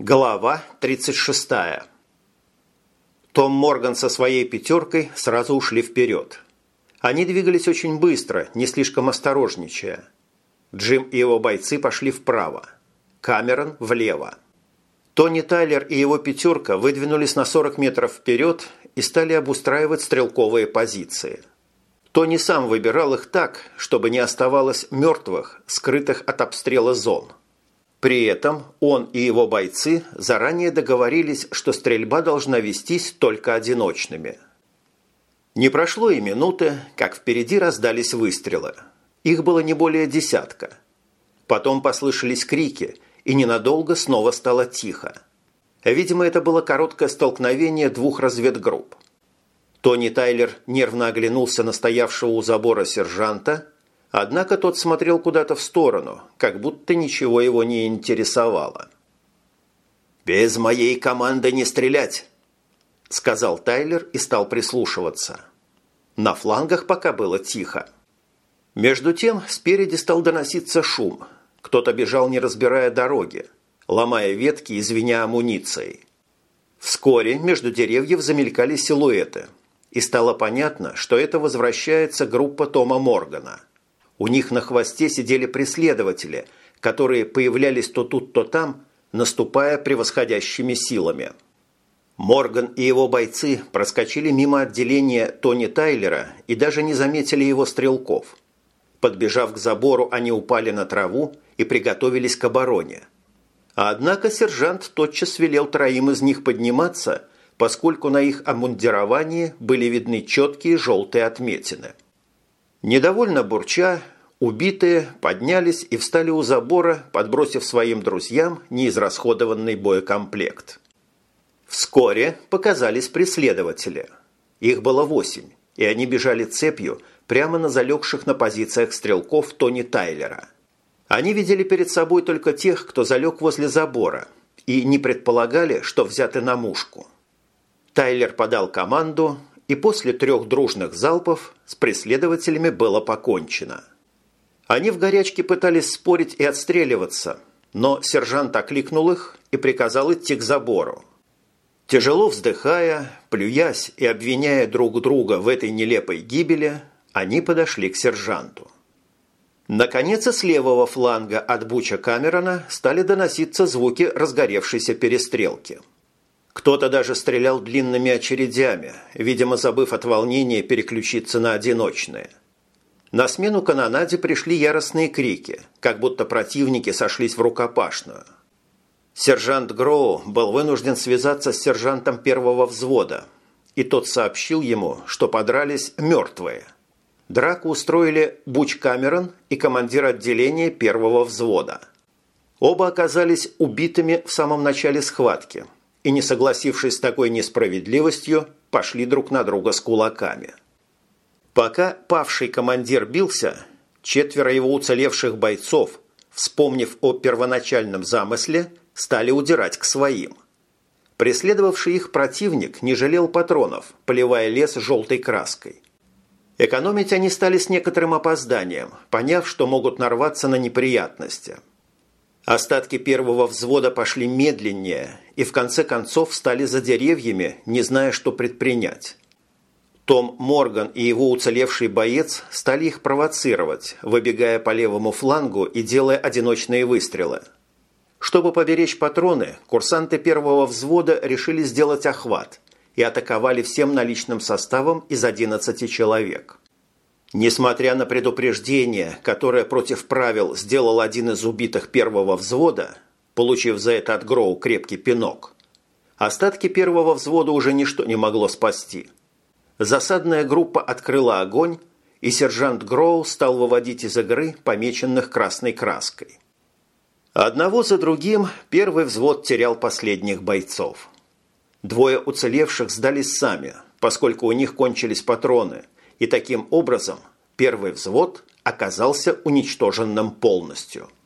Глава 36. Том Морган со своей пятеркой сразу ушли вперед. Они двигались очень быстро, не слишком осторожничая. Джим и его бойцы пошли вправо. Камерон – влево. Тони Тайлер и его пятерка выдвинулись на 40 метров вперед и стали обустраивать стрелковые позиции. Тони сам выбирал их так, чтобы не оставалось мертвых, скрытых от обстрела зон – при этом он и его бойцы заранее договорились, что стрельба должна вестись только одиночными. Не прошло и минуты, как впереди раздались выстрелы. Их было не более десятка. Потом послышались крики, и ненадолго снова стало тихо. Видимо, это было короткое столкновение двух разведгрупп. Тони Тайлер нервно оглянулся на стоявшего у забора сержанта Однако тот смотрел куда-то в сторону, как будто ничего его не интересовало. «Без моей команды не стрелять!» – сказал Тайлер и стал прислушиваться. На флангах пока было тихо. Между тем спереди стал доноситься шум. Кто-то бежал, не разбирая дороги, ломая ветки и звеня амуницией. Вскоре между деревьев замелькали силуэты, и стало понятно, что это возвращается группа Тома Моргана – у них на хвосте сидели преследователи, которые появлялись то тут, то там, наступая превосходящими силами. Морган и его бойцы проскочили мимо отделения Тони Тайлера и даже не заметили его стрелков. Подбежав к забору, они упали на траву и приготовились к обороне. Однако сержант тотчас велел троим из них подниматься, поскольку на их обмундировании были видны четкие желтые отметины – Недовольно бурча, убитые поднялись и встали у забора, подбросив своим друзьям неизрасходованный боекомплект. Вскоре показались преследователи. Их было восемь, и они бежали цепью прямо на залегших на позициях стрелков Тони Тайлера. Они видели перед собой только тех, кто залег возле забора, и не предполагали, что взяты на мушку. Тайлер подал команду, и после трех дружных залпов с преследователями было покончено. Они в горячке пытались спорить и отстреливаться, но сержант окликнул их и приказал идти к забору. Тяжело вздыхая, плюясь и обвиняя друг друга в этой нелепой гибели, они подошли к сержанту. Наконец, с левого фланга от Буча Камерона стали доноситься звуки разгоревшейся перестрелки – кто-то даже стрелял длинными очередями, видимо, забыв от волнения переключиться на одиночные. На смену канонаде пришли яростные крики, как будто противники сошлись в рукопашную. Сержант Гроу был вынужден связаться с сержантом первого взвода, и тот сообщил ему, что подрались мертвые. Драку устроили Буч Камерон и командир отделения первого взвода. Оба оказались убитыми в самом начале схватки – и, не согласившись с такой несправедливостью, пошли друг на друга с кулаками. Пока павший командир бился, четверо его уцелевших бойцов, вспомнив о первоначальном замысле, стали удирать к своим. Преследовавший их противник не жалел патронов, поливая лес желтой краской. Экономить они стали с некоторым опозданием, поняв, что могут нарваться на неприятности – Остатки первого взвода пошли медленнее и в конце концов стали за деревьями, не зная, что предпринять. Том Морган и его уцелевший боец стали их провоцировать, выбегая по левому флангу и делая одиночные выстрелы. Чтобы поберечь патроны, курсанты первого взвода решили сделать охват и атаковали всем наличным составом из 11 человек. Несмотря на предупреждение, которое против правил сделал один из убитых первого взвода, получив за это от Гроу крепкий пинок, остатки первого взвода уже ничто не могло спасти. Засадная группа открыла огонь, и сержант Гроу стал выводить из игры помеченных красной краской. Одного за другим первый взвод терял последних бойцов. Двое уцелевших сдались сами, поскольку у них кончились патроны – и таким образом первый взвод оказался уничтоженным полностью –